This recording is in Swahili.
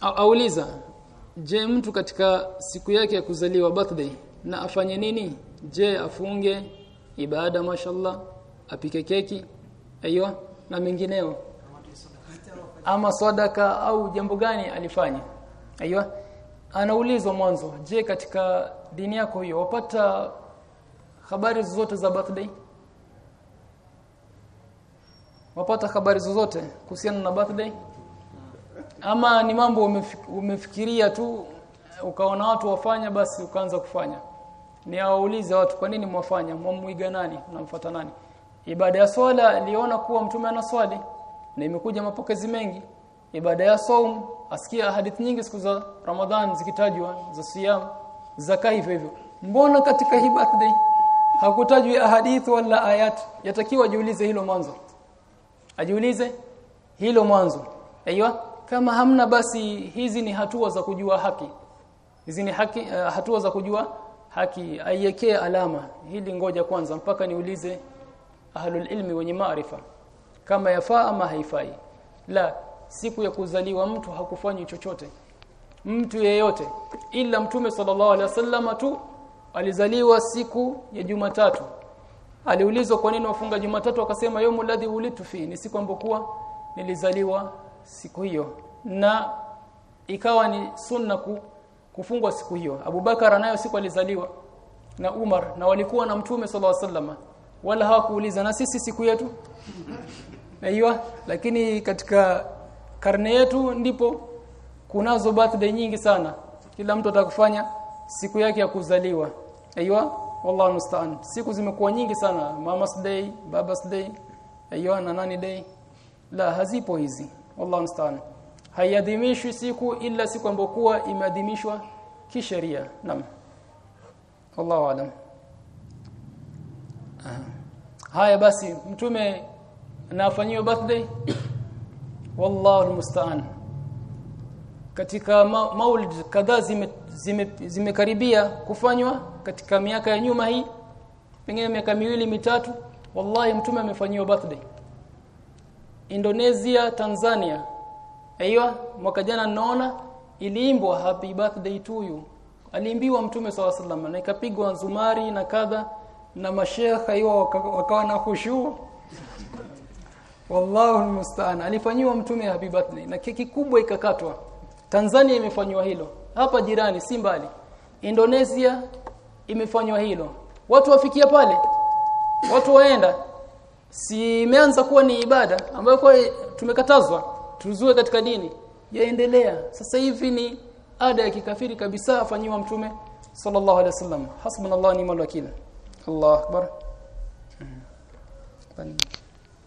auliza je mtu katika siku yake ya kuzaliwa birthday na afanye nini? Je afunge ibada mashallah apike keki aiyo na mengineo? Ama sadaka au jambo gani alifanya? Aiyo anaulizwa mwanzo je katika dini yako hiyo wapata habari zozote za birthday? Wapata habari zozote kuhusiana na birthday ama ni mambo umefikiria tu ukaona watu wafanya basi ukaanza kufanya. Ni awaulize watu kwa nini mwafanya? Mwamuiga nani? Mnamfuata nani? Ibada ya swala aliona kuwa mtume anaswali na imekuja mapokezi mengi. Ibada ya saum asikia hadithi nyingi siku za Ramadhan zikitajwa za siyam zaka hivyo hivyo. Mbona katika hii birthday hakutajwi ahadith wala ayat? Yatakiwa ajiulize hilo mwanzo. Ajiulize hilo mwanzo. Aiywa kama hamna basi hizi ni hatua za kujua haki. Hizi ni haki uh, hatua za kujua haki. Aiwekee alama. Hili ngoja kwanza mpaka niulize ahlul ilmi wenye maarifa. Kama yafaa ama haifai? La siku ya kuzaliwa mtu hakufanyi chochote. Mtu yeyote. Ila mtume sallallahu alaihi wasallam tu alizaliwa siku ya Jumatatu. Aliulizwa kwa nini wafunga Jumatatu akasema yomu ladhi ulitu fi ni siku ambokuwa nilizaliwa siku hiyo. Na ikawa ni sunna ku, kufungwa siku hiyo. Abu Abubakar nayo siku alizaliwa na Umar na walikuwa na mtume alaihi wasallam. Wala hawakuuliza na sisi siku yetu? Aiyo lakini katika karne yetu ndipo kunazo birthday nyingi sana. Kila mtu atakufanya siku yake ya kuzaliwa. Aiyo wallahu musta'an. Siku zimekuwa nyingi sana. Mama's day baba's day aiyo na nani day. La hazipo hizi wallahu musta'an. Haiadhimishwi siku ila siku ambayo kuwa imeadhimishwa kisheria. Naam. Wallahu alam. Haya basi mtume anafanyiwa birthday? Wallahu almusta'an katika ma maulid kadhaa zimekaribia zime, zime kufanywa katika miaka ya nyuma hii pengine miaka miwili mitatu wallahi mtume amefanyiwa birthday Indonesia Tanzania. Aiyo mwaka jana naona iliimbwa happy birthday to you. Aliimbiwa mtume saw sallam na ikapigwa nzumari na kadha na mashekha hiyo wakawa na khushu. Wallahu almusta'an. Alifanyiwa mtume happy birthday na keki kubwa ikakatwa. Tanzania imefanywa hilo. Hapa jirani si mbali. Indonesia imefanywa hilo. Watu wafikia pale. Watu waenda si imeanza kuwa ni ibada ambayo kwa tumekatazwa tuzue katika dini yaendelea. Sasa hivi ni ada ya kikafiri kabisa afanyiwa mtume sallallahu alaihi wasallam. Hasbunallahu ni'mal wakil. Allah akbar. Hmm.